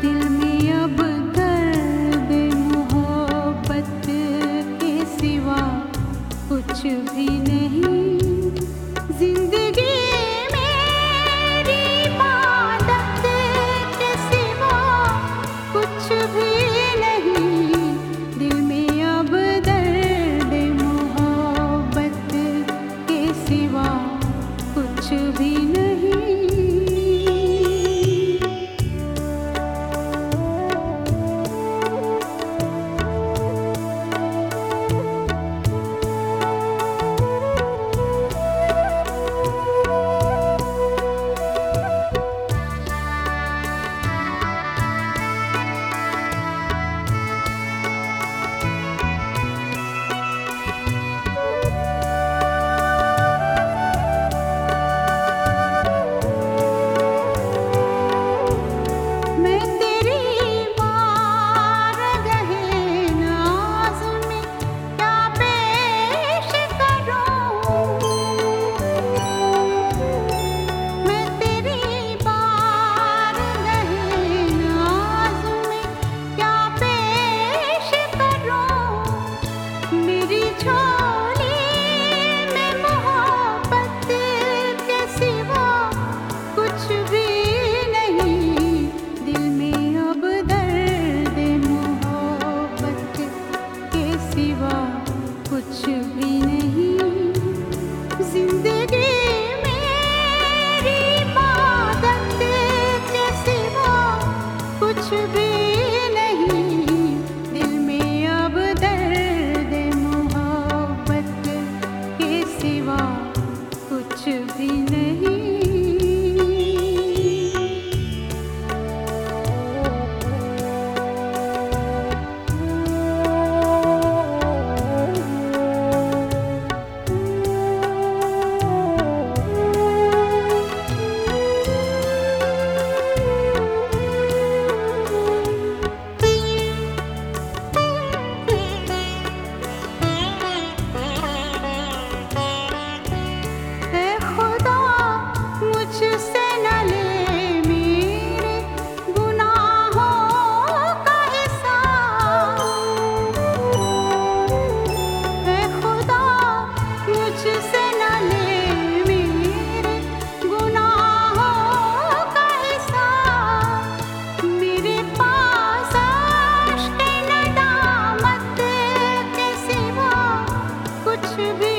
दिल में अब कुछ भी नहीं To be